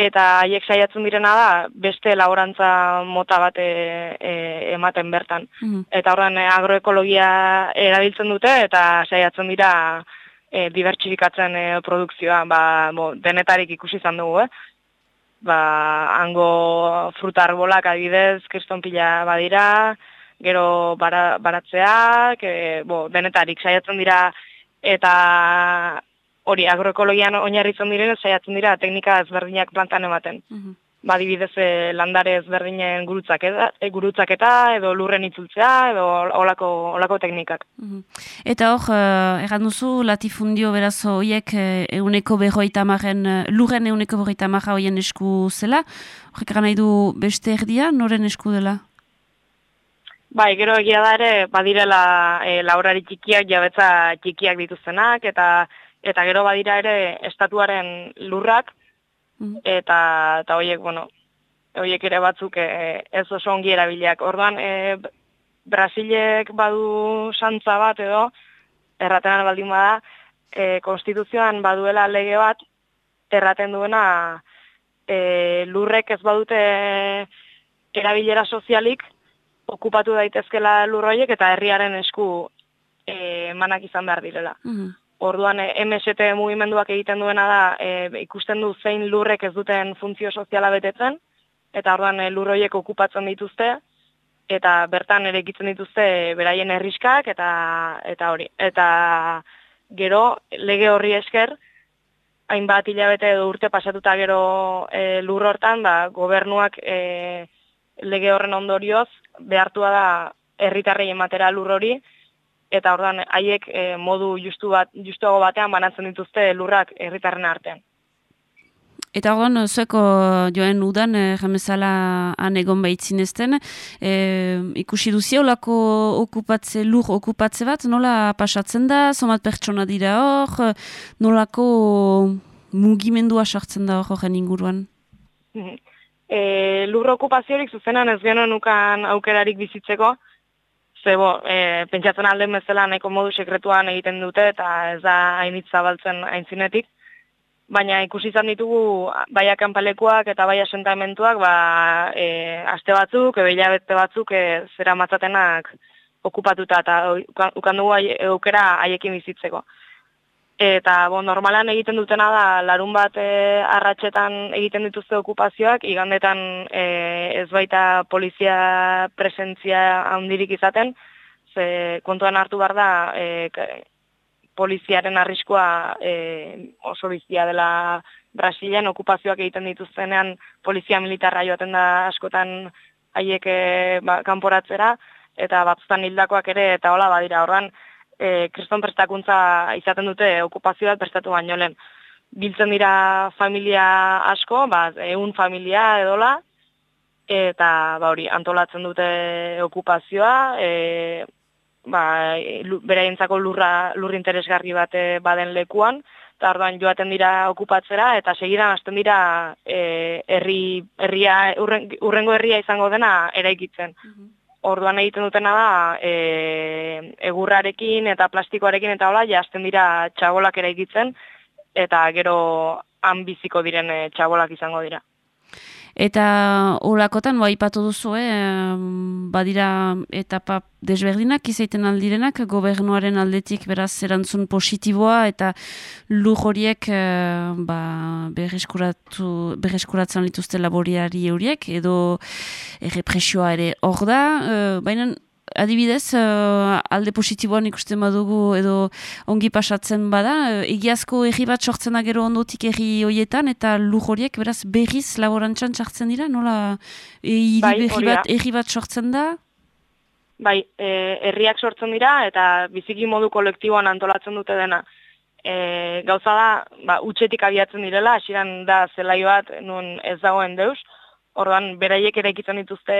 eta haiek saiatzen direna da beste laborantza mota bat e, e, ematen bertan. Mhm. Eta horren e, agroekologia erabiltzen dute eta saiatzen dira e, dibertsifikatzen e, produkzioa, ba, bo, denetarik ikusi izan dugu, eh? Ba, hango frutarbolak adibidez, kriston pila badira, gero bara, baratzeak, e, bo, denetarik saiatzen dira eta hori agroekologian oinarritzen diren saiatzen dira teknika ezberdinak plantan ematen. Mm Badibidez e, landare ezberdinen gurutzak eta, e, gurutzak eta edo lurren itzultzea edo olako, olako teknikak. Mhm. Eta hor, uh, erran duzu, latifundio beraz horiek euneko berroita marren, lurren euneko berroita marra hoien esku zela. Horrek nahi du beste erdia, noren esku dela? Bai, gero egia da ere, badirela e, laurari txikiak, jabetza txikiak dituztenak, eta eta gero badira ere estatuaren lurrak, mm. eta, eta horiek, bueno, horiek ere batzuk e, ez oso ongi erabiliak. Orduan, e, Brasilek badu santza bat edo, erratenan baldin bada, e, konstituzioan baduela lege bat, erraten duena e, lurrek ez badute erabilera sozialik, okupatu daitezkela lurroiek eta herriaren esku e, emanak izan behar direla. Mm Orduan, e, MST mugimenduak egiten duena da, e, ikusten du zein lurrek ez duten funtzio soziala betetzen, eta orduan e, lurroiek okupatzen dituzte, eta bertan ere egitzen dituzte beraien herriskak, eta, eta hori. Eta gero, lege horri esker, hainbat hilabete edo urte pasatuta gero e, lur hortan, ba, gobernuak e, lege horren ondorioz behartua da herritarrei ematera lur hori eta ordan haiek e, modu justu bat justuago batean banatzen dituzte lurrak herritarren artean. Eta ordan zueko joen udan e, jamezala han egon ezten, e, ikusi duzia olako okupatze, lur okupatze bat, nola pasatzen da, somat pertsona dira hor, nolako mugimendua sartzen da hor horren inguruan? e, lurro okupaziorik zuzenan ez genuen ukan aukerarik bizitzeko, ze bo, e, pentsatzen alde bezala nahiko modu sekretuan egiten dute eta ez da hainit zabaltzen aintzinetik, baina ikusi izan ditugu bai akanpalekuak eta bai asentamentuak ba, e, aste batzuk, ebeila bete batzuk e, zera matzatenak okupatuta eta ukan dugu aukera haiekin bizitzeko. Eta bon, normalan egiten dutena da larun bat e, arratsetan egiten dituzte okupazioak, igandetan e, ez baita polizia presentzia handirik izaten, ze kontuan hartu behar da e, poliziaren arriskua e, oso bizia dela Brasilian okupazioak egiten dituztenean polizia militarra joaten da askotan haiek ba, kanporatzera eta batzutan hildakoak ere eta hola badira horran e, kriston prestakuntza izaten dute okupazioa prestatu baino lehen. Biltzen dira familia asko, ba, egun familia edola, eta ba hori antolatzen dute okupazioa, e, ba, beraientzako lurra lur interesgarri bat baden lekuan, eta orduan joaten dira okupatzera eta segidan hasten dira e, herri herria urrengo herria izango dena eraikitzen. Mhm. Orduan egiten dutena da e, egurrarekin eta plastikoarekin eta hola hasten dira txabolak eraikitzen eta gero han biziko diren e, txabolak izango dira. Eta holakotan, ba, ipatu duzu, eh, badira etapa desberdinak izaiten aldirenak, gobernuaren aldetik beraz erantzun positiboa eta lur horiek eh, ba, berreskuratzen lituzte laboriari horiek, edo errepresioa ere hor da, eh, baina adibidez, uh, alde positiboan ikusten badugu edo ongi pasatzen bada, uh, egiazko erri bat sortzen da gero ondotik erri hoietan eta lur horiek beraz berriz laborantzan sartzen dira, nola e, bai, bat, erri bat sortzen da? Bai, e, herriak sortzen dira eta biziki modu kolektiboan antolatzen dute dena. E, gauza da, ba, utxetik abiatzen direla, hasiran da zelai bat nun ez dagoen deus, Orduan, beraiek ere dituzte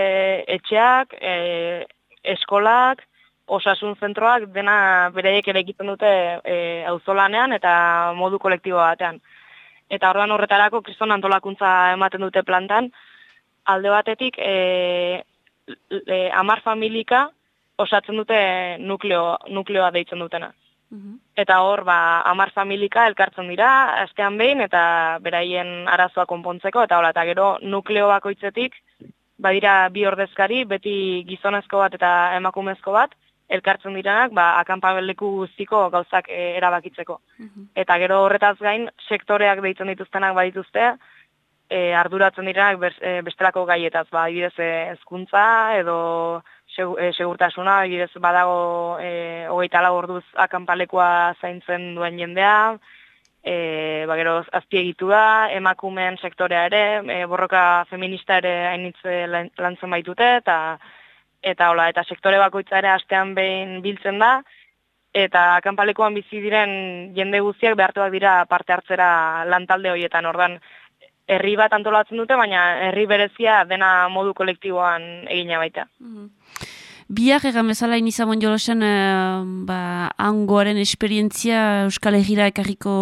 etxeak, e, eskolak, osasun zentroak, dena bereiek ere egiten dute e, auzolanean eta modu kolektibo batean. Eta orduan horretarako kriston antolakuntza ematen dute plantan, alde batetik e, e, amar familika osatzen dute nukleo, nukleoa deitzen dutena. Mhm. Eta hor, ba, amar familika elkartzen dira, astean behin, eta beraien arazoa konpontzeko, eta hola, eta gero nukleo bakoitzetik, badira bi ordezkari, beti gizonezko bat eta emakumezko bat, elkartzen diranak, ba, akampabeleku guztiko gauzak e, erabakitzeko. Mhm. Eta gero horretaz gain, sektoreak deitzen dituztenak badituzte, e, arduratzen diranak e, bestelako gaietaz, ba, ibidez e, ezkuntza, edo e, segurtasuna, ibidez badago e, hogeita orduz akampalekoa zaintzen duen jendea, e, ba, gero azpiegitura, emakumeen sektorea ere, e, borroka feminista ere hainitze lantzen baitute, eta eta hola, eta sektore bakoitza ere astean behin biltzen da, eta kanpalekoan bizi diren jende guztiak behartuak dira parte hartzera lantalde horietan, ordan herri bat antolatzen dute, baina herri berezia dena modu kolektiboan egina baita. Mm Biak egan bezala inizamon jolosen uh, ba, angoaren esperientzia Euskal Herriera ekarriko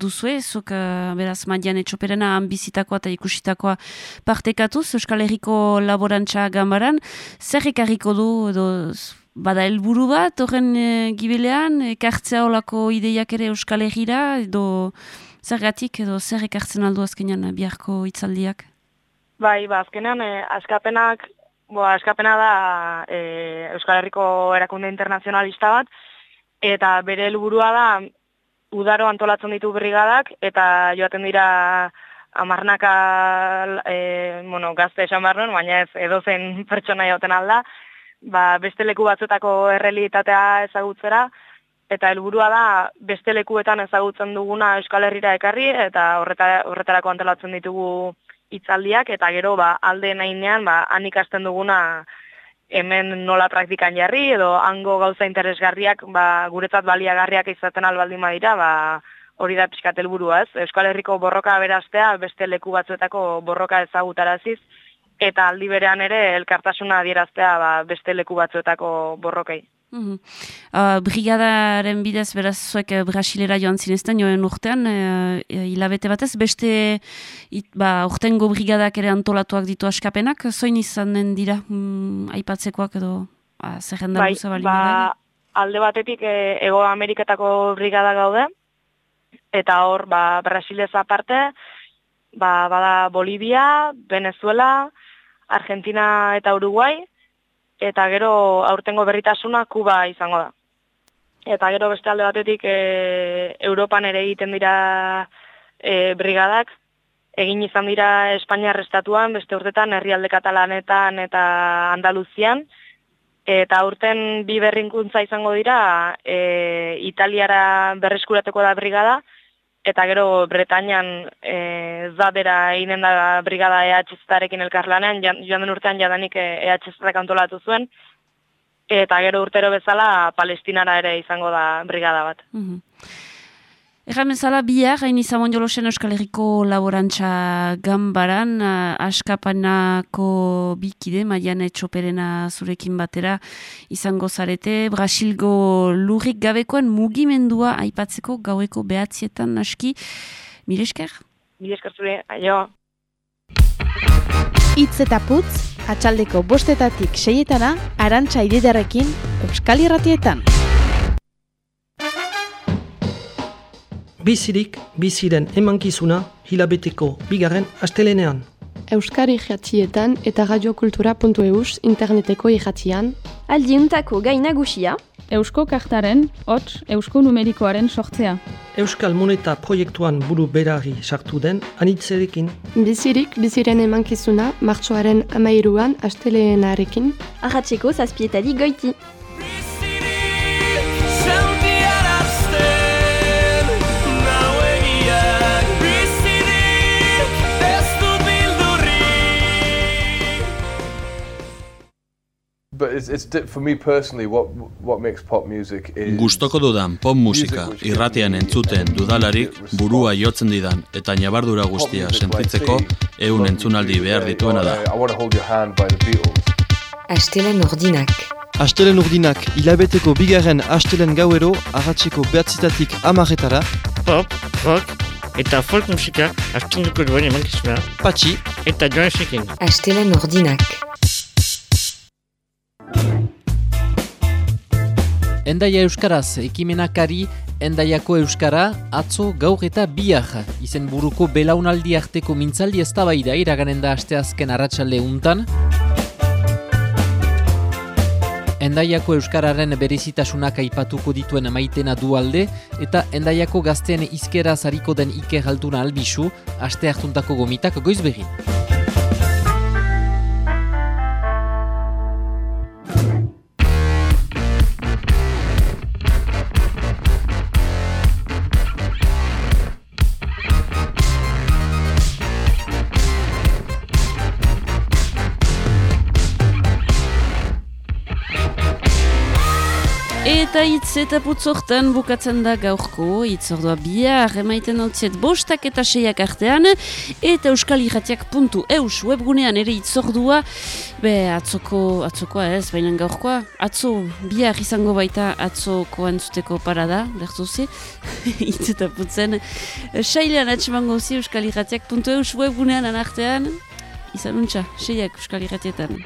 duzue, zuk uh, beraz madian etxoperena ambizitakoa eta ikusitakoa partekatuz Euskal Herriko laborantza gambaran. Zer ekarriko du edo bada helburu bat horren uh, gibilean, ekartzea olako ideiak ere Euskal Herriera edo zergatik edo zer ekartzen aldu azkenean biharko itzaldiak? Bai, ba, azkenean, eh, askapenak Boa, eskapena da e, Euskal Herriko erakunde internazionalista bat, eta bere helburua da udaro antolatzen ditu brigadak, eta joaten dira amarnaka e, bueno, gazte esan barren, baina ez edozen pertsona joaten alda, ba, beste leku batzuetako errealitatea ezagutzera, eta helburua da beste lekuetan ezagutzen duguna Euskal Herrira ekarri, eta horretarako antolatzen ditugu hitzaldiak eta gero ba alde nainean ba han ikasten duguna hemen nola praktikan jarri edo hango gauza interesgarriak ba guretzat baliagarriak izaten albaldin badira ba hori da pixkat helburua Euskal Herriko borroka beraztea beste leku batzuetako borroka ezagutaraziz eta aldi berean ere elkartasuna adieraztea ba, beste leku batzuetako borrokei. Uh, brigadaren bidez, beraz, zuek uh, Brasilera joan zinezten, joen urtean, uh, hilabete batez, beste it, ba, urtengo brigadak ere antolatuak ditu askapenak, zoin izan den dira, mm, aipatzekoak edo, ba, zerrenda bai, bali ba, Alde batetik, e, Ego Ameriketako brigada gaude, eta hor, ba, Brasilez aparte, ba, bada Bolivia, Venezuela, Argentina eta Uruguay, eta gero aurtengo berritasuna Kuba izango da. Eta gero beste alde batetik e, Europan ere egiten dira e, brigadak, egin izan dira Espainia estatuan, beste urtetan herrialde katalanetan eta Andaluzian, Eta aurten bi berrinkuntza izango dira, e, Italiara berreskurateko da brigada, eta gero Bretañan e, zadera eginen da brigada EHZ-arekin elkarlanean, joan den urtean jadanik EHZ-ak antolatu zuen, eta gero urtero bezala Palestinara ere izango da brigada bat. Mm Erran bezala bihar, hain izan jolosen Euskal Herriko laborantza gambaran, askapanako bikide, maian etxoperena zurekin batera izango zarete, Brasilgo lurrik gabekoen mugimendua aipatzeko gaueko behatzietan aski. Mire esker? Mire esker zure, aio. Itz eta putz, atxaldeko bostetatik seietana, arantxa ididarekin, Euskal Irratietan. Bizirik, biziren emankizuna hilabeteko bigarren astelenean. Euskari jatxietan eta radiokultura.eus interneteko irratian. Aldiuntako gainagusia. Eusko kartaren, hots, eusko numerikoaren sortzea. Euskal Moneta proiektuan buru berari sartu den anitzerekin. Bizirik, biziren emankizuna, martxoaren amairuan asteleenarekin. Arratxeko zazpietari goiti. Gustoko dudan pop musika irratian entzuten dudalarik burua jotzen didan eta nabardura guztia sentitzeko ehun entzunaldi behar dituena da. Astelen urdinak. Astelen urdinak hilabeteko bigarren astelen gauero ahatzeko behatzitatik amaretara. Pop, rock eta folk musika astunduko duen emankizuna. Patxi eta joan esekin. Astelen urdinak. Endaia Euskaraz, ekimenakari Endaiako Euskara, atzo gaur eta biak. Izen buruko belaunaldi arteko mintzaldi ez da iraganen da asteazken arratsalde untan. Endaiako Euskararen berezitasunak aipatuko dituen maitena du alde, eta Endaiako gazteen izkera zariko den Iker Altuna albisu, aste hartuntako gomitak goiz begin. Eta hitz eta putzortan bukatzen da gaurko, itzordua bihar, emaiten hau bostak eta seiak artean, eta euskalirratiak.eus webgunean ere itzordua, be atzoko, atzokoa ez, baina gaurkoa, atzo bihar izango baita atzoko antzuteko parada, lertuzi, hitz eta putzen, sailean atxeman gauzi euskalirratiak.eus webgunean anartean, izan untxa, seiak euskalirratietan.